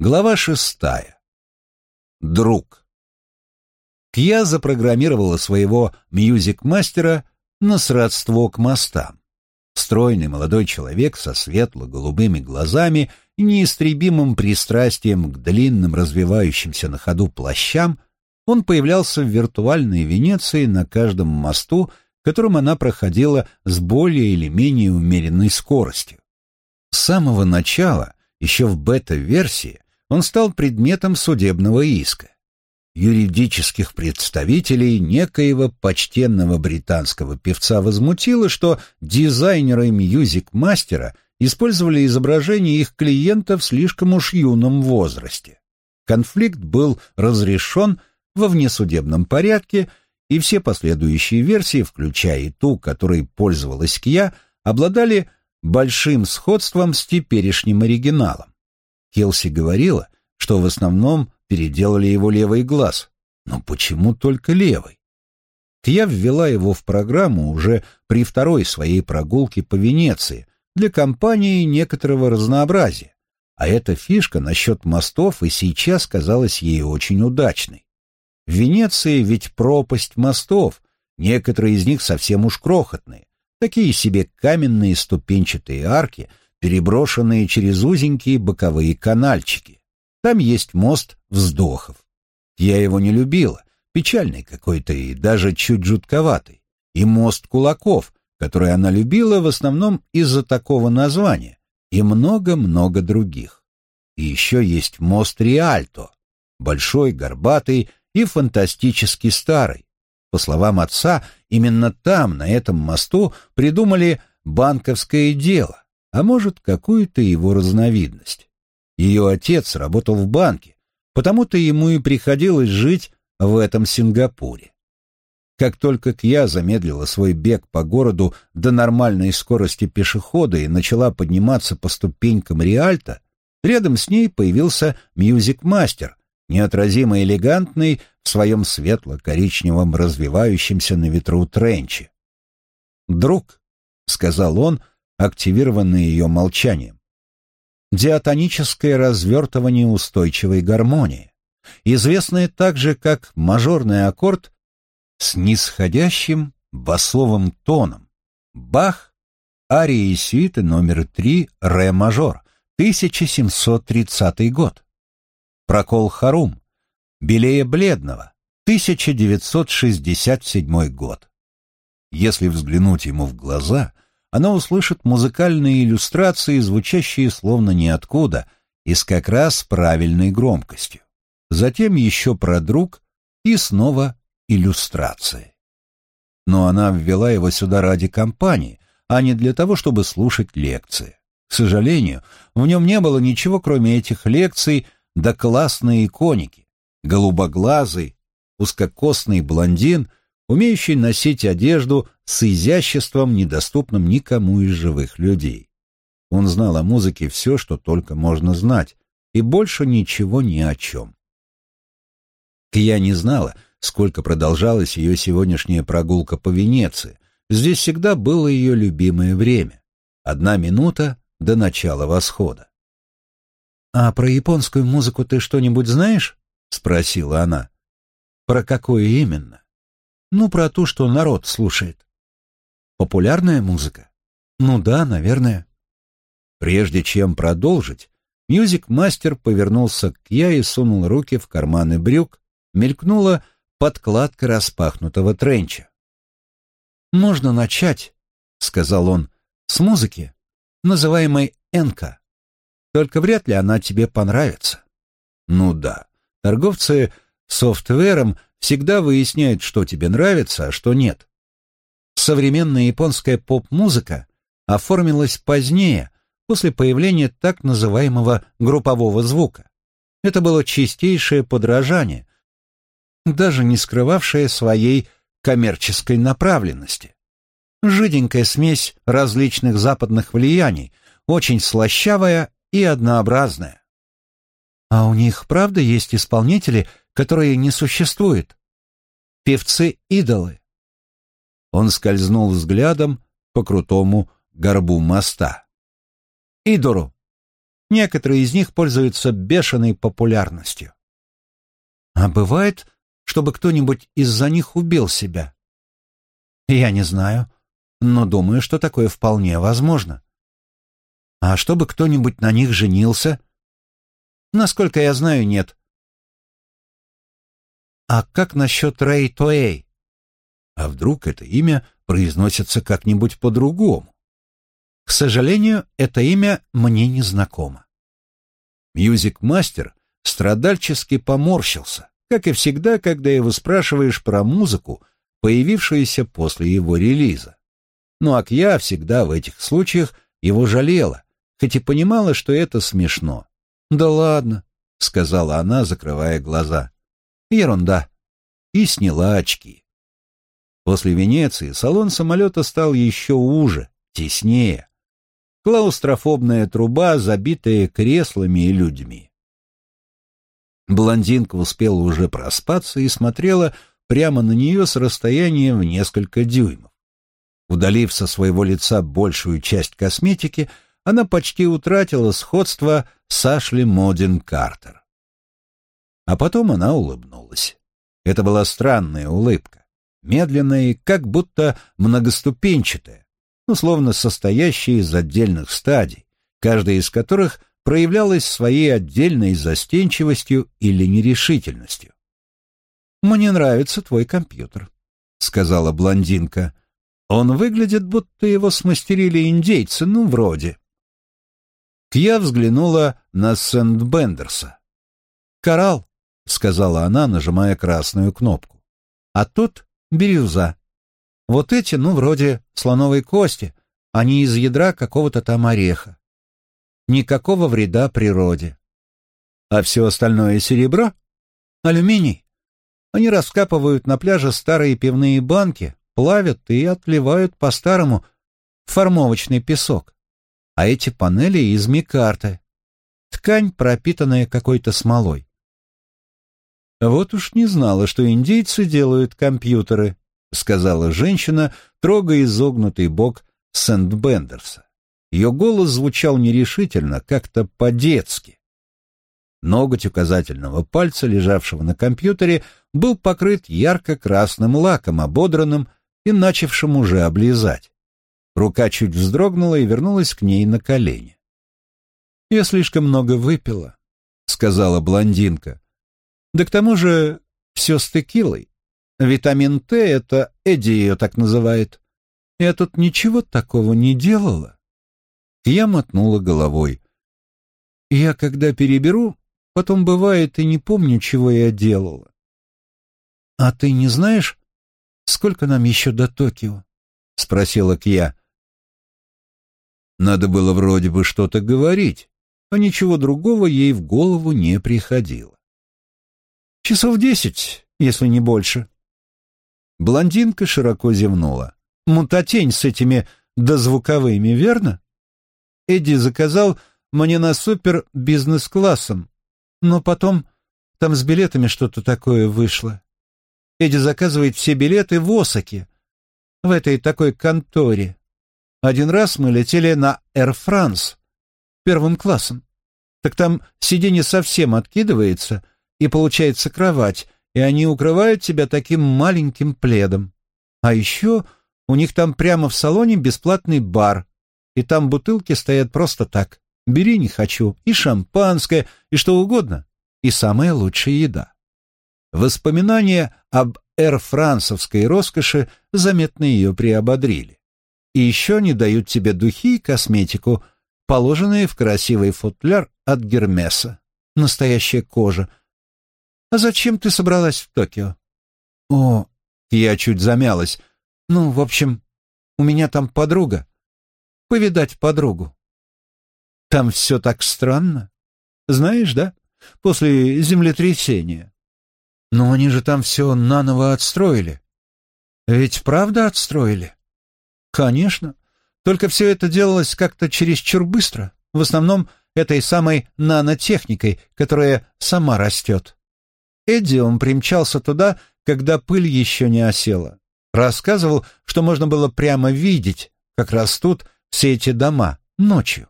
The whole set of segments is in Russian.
Глава шестая. Друг. Кья запрограммировала своего мьюзик-мастера на сродство к мостам. Стройный молодой человек со светло-голубыми глазами и неистребимым пристрастием к длинным развивающимся на ходу плащам, он появлялся в виртуальной Венеции на каждом мосту, которым она проходила с более или менее умеренной скоростью. С самого начала, еще в бета-версии, он стал предметом судебного иска. Юридических представителей некоего почтенного британского певца возмутило, что дизайнеры мьюзик-мастера использовали изображения их клиентов в слишком уж юном возрасте. Конфликт был разрешен во внесудебном порядке, и все последующие версии, включая и ту, которой пользовалась Кья, обладали большим сходством с теперешним оригиналом. Келси говорила, что в основном переделали его левый глаз. Но почему только левый? Я ввела его в программу уже при второй своей прогулке по Венеции для компании некоторого разнообразия, а эта фишка насчет мостов и сейчас казалась ей очень удачной. В Венеции ведь пропасть мостов, некоторые из них совсем уж крохотные, такие себе каменные ступенчатые арки, переброшенные через узенькие боковые канальчики. Там есть мост вздохов. Я его не любила, печальный какой-то и даже чуть жутковатый. И мост кулаков, который она любила в основном из-за такого названия, и много-много других. И еще есть мост Риальто, большой, горбатый и фантастически старый. По словам отца, именно там, на этом мосту, придумали банковское дело, а может, какую-то его разновидность. Ее отец работал в банке, потому-то ему и приходилось жить в этом Сингапуре. Как только Кья замедлила свой бег по городу до нормальной скорости пешехода и начала подниматься по ступенькам Риальто, рядом с ней появился мьюзик-мастер, неотразимо элегантный в своем светло-коричневом развивающемся на ветру тренче. «Друг», — сказал он, активированный ее молчанием, диатоническое развертывание устойчивой гармонии, известное также как мажорный аккорд с нисходящим басовым тоном. Бах, арии и сюиты номер 3, ре мажор, 1730 год. Прокол Харум, белее бледного, 1967 год. Если взглянуть ему в глаза — она услышит музыкальные иллюстрации, звучащие словно ниоткуда и с как раз правильной громкостью. Затем еще про друг и снова иллюстрации. Но она ввела его сюда ради компании, а не для того, чтобы слушать лекции. К сожалению, в нем не было ничего, кроме этих лекций, да классной иконики. Голубоглазый, узкокосный блондин — умеющий носить одежду с изяществом, недоступным никому из живых людей. Он знал о музыке все, что только можно знать, и больше ничего ни о чем. Я не знала, сколько продолжалась ее сегодняшняя прогулка по Венеции. Здесь всегда было ее любимое время. Одна минута до начала восхода. «А про японскую музыку ты что-нибудь знаешь?» — спросила она. «Про какое именно?» Ну, про то, что народ слушает. Популярная музыка? Ну да, наверное. Прежде чем продолжить, мьюзик-мастер повернулся к я и сунул руки в карманы брюк, мелькнула подкладка распахнутого тренча. «Можно начать», — сказал он, — «с музыки, называемой энка. Только вряд ли она тебе понравится». «Ну да, торговцы софтвером всегда выясняют, что тебе нравится, а что нет. Современная японская поп-музыка оформилась позднее, после появления так называемого группового звука. Это было чистейшее подражание, даже не скрывавшее своей коммерческой направленности. Жиденькая смесь различных западных влияний, очень слащавая и однообразная. А у них, правда, есть исполнители, которые не существуют. Певцы-идолы. Он скользнул взглядом по крутому горбу моста. Идору. Некоторые из них пользуются бешеной популярностью. А бывает, чтобы кто-нибудь из-за них убил себя? Я не знаю, но думаю, что такое вполне возможно. А чтобы кто-нибудь на них женился? Насколько я знаю, нет. А как насчет Рэй Туэй? А вдруг это имя произносится как-нибудь по-другому? К сожалению, это имя мне не знакомо. Мьюзик-мастер страдальчески поморщился, как и всегда, когда его спрашиваешь про музыку, появившуюся после его релиза. Но Акья всегда в этих случаях его жалела, хоть и понимала, что это смешно. «Да ладно», — сказала она, закрывая глаза. «Ерунда». И сняла очки. После Венеции салон самолета стал еще уже, теснее. Клаустрофобная труба, забитая креслами и людьми. Блондинка успела уже проспаться и смотрела прямо на нее с расстояния в несколько дюймов. Удалив со своего лица большую часть косметики, она почти утратила сходство с Ашли Модин Картер. А потом она улыбнулась. Это была странная улыбка, медленная и как будто многоступенчатая, ну, словно состоящая из отдельных стадий, каждая из которых проявлялась своей отдельной застенчивостью или нерешительностью. «Мне нравится твой компьютер», — сказала блондинка. «Он выглядит, будто его смастерили индейцы, ну, вроде». Кья взглянула на Сент-Бендерса. «Коралл», — сказала она, нажимая красную кнопку. «А тут бирюза. Вот эти, ну, вроде слоновой кости, они из ядра какого-то там ореха. Никакого вреда природе. А все остальное серебро? Алюминий. Они раскапывают на пляже старые пивные банки, плавят и отливают по-старому формовочный песок. А эти панели из микарты. Ткань, пропитанная какой-то смолой. Вот уж не знала, что индейцы делают компьютеры, — сказала женщина, трогая изогнутый бок Сент-Бендерса. Ее голос звучал нерешительно, как-то по-детски. Ноготь указательного пальца, лежавшего на компьютере, был покрыт ярко-красным лаком, ободранным и начавшим уже облизать. Рука чуть вздрогнула и вернулась к ней на колени. «Я слишком много выпила», — сказала блондинка. «Да к тому же все с текилой. Витамин Т — это Эдди ее так называет. Я тут ничего такого не делала. Я мотнула головой. Я, когда переберу, потом бывает и не помню, чего я делала. А ты не знаешь, сколько нам еще до Токио? — спросила Кья. Надо было вроде бы что-то говорить, а ничего другого ей в голову не приходило. Часов десять, если не больше. Блондинка широко зевнула. «Мутатень с этими дозвуковыми, верно?» Эдди заказал мне на супер бизнес-классом, но потом там с билетами что-то такое вышло. Эдди заказывает все билеты в Осаке, в этой такой конторе. Один раз мы летели на Air France первым классом. Так там сиденье совсем откидывается, и получается кровать, и они укрывают тебя таким маленьким пледом. А еще у них там прямо в салоне бесплатный бар, и там бутылки стоят просто так. Бери не хочу, и шампанское, и что угодно, и самая лучшая еда. Воспоминания об эр-франсовской роскоши заметно ее приободрили. И еще не дают тебе духи и косметику, положенные в красивый футляр от Гермеса. Настоящая кожа — «А зачем ты собралась в Токио?» «О...» Я чуть замялась. «Ну, в общем, у меня там подруга. Повидать подругу». «Там все так странно. Знаешь, да? После землетрясения. Но они же там все наново отстроили. Ведь правда отстроили?» «Конечно. Только все это делалось как-то чересчур быстро. В основном этой самой нанотехникой, которая сама растет. Эдди он примчался туда, когда пыль еще не осела. Рассказывал, что можно было прямо видеть, как растут все эти дома ночью.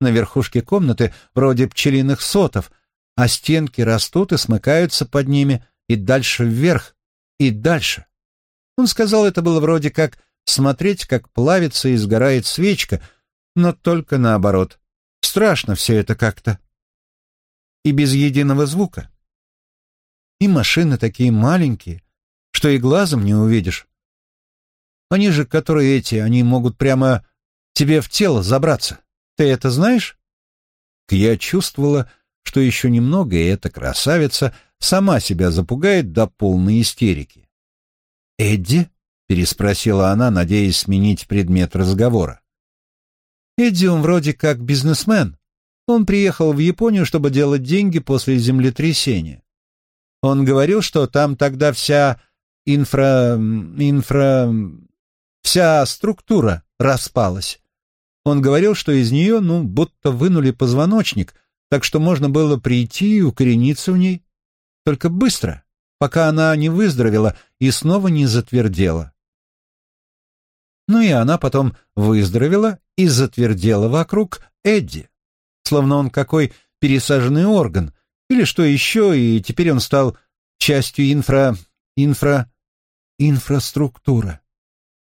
на верхушке комнаты, вроде пчелиных сотов, а стенки растут и смыкаются под ними, и дальше вверх, и дальше. Он сказал, это было вроде как смотреть, как плавится и сгорает свечка, но только наоборот. Страшно все это как-то. И без единого звука. И машины такие маленькие, что и глазом не увидишь. Они же, которые эти, они могут прямо тебе в тело забраться. Ты это знаешь? Я чувствовала, что еще немного, и эта красавица сама себя запугает до полной истерики. «Эдди?» — переспросила она, надеясь сменить предмет разговора. «Эдди, он вроде как бизнесмен. Он приехал в Японию, чтобы делать деньги после землетрясения. Он говорил, что там тогда вся инфра... инфра... вся структура распалась. Он говорил, что из нее, ну, будто вынули позвоночник, так что можно было прийти и укорениться в ней. Только быстро, пока она не выздоровела и снова не затвердела. Ну и она потом выздоровела и затвердела вокруг Эдди, словно он какой пересаженный орган, или что еще, и теперь он стал частью инфра... инфра... инфраструктура.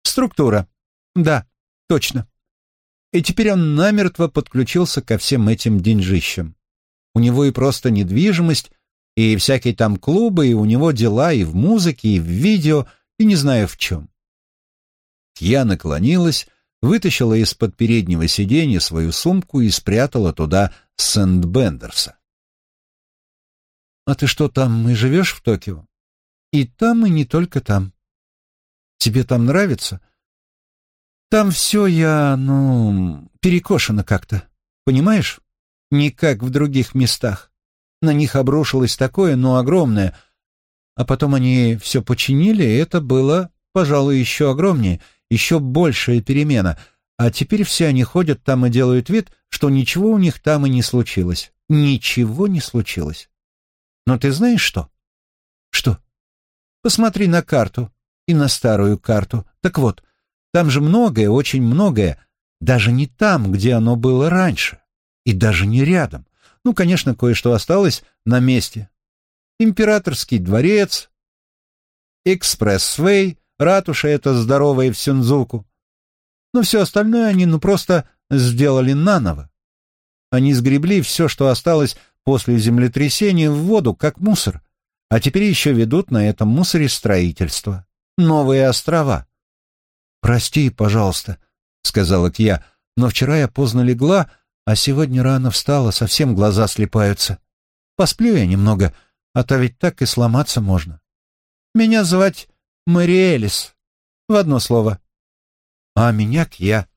Структура. Да, точно. И теперь он намертво подключился ко всем этим деньжищам. У него и просто недвижимость, и всякие там клубы, и у него дела и в музыке, и в видео, и не знаю в чем. Я наклонилась, вытащила из-под переднего сиденья свою сумку и спрятала туда Сент-Бендерса. «А ты что, там и живешь в Токио?» «И там, и не только там. Тебе там нравится?» Там все я, ну, перекошено как-то, понимаешь? Не как в других местах. На них обрушилось такое, ну, огромное. А потом они все починили, и это было, пожалуй, еще огромнее, еще большая перемена. А теперь все они ходят там и делают вид, что ничего у них там и не случилось. Ничего не случилось. Но ты знаешь что? Что? Посмотри на карту и на старую карту. Так вот, там же многое, очень многое, даже не там, где оно было раньше, и даже не рядом. Ну, конечно, кое-что осталось на месте. Императорский дворец, экспресс-вей, ратуша эта здоровая в Сюнзуку. Но все остальное они ну просто сделали наново. Они сгребли все, что осталось после землетрясения, в воду, как мусор, а теперь еще ведут на этом мусоре строительство. Новые острова. «Прости, пожалуйста», — сказала Кья, — «но вчера я поздно легла, а сегодня рано встала, совсем глаза слепаются. Посплю я немного, а то ведь так и сломаться можно. Меня звать Мариэлис, в одно слово. А меня Кья».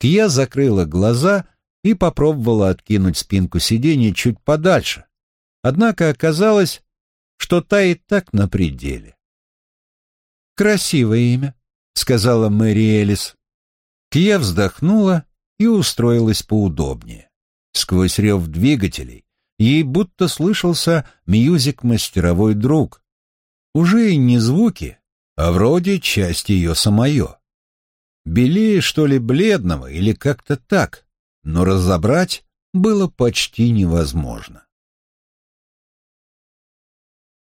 Кья закрыла глаза и попробовала откинуть спинку сиденья чуть подальше. Однако оказалось, что та и так на пределе. «Красивое имя», — сказала Мэри Элис. Кия вздохнула и устроилась поудобнее. Сквозь рев двигателей ей будто слышался мьюзик-мастеровой друг. Уже и не звуки, а вроде часть ее самое. Белее, что ли, бледного или как-то так, но разобрать было почти невозможно.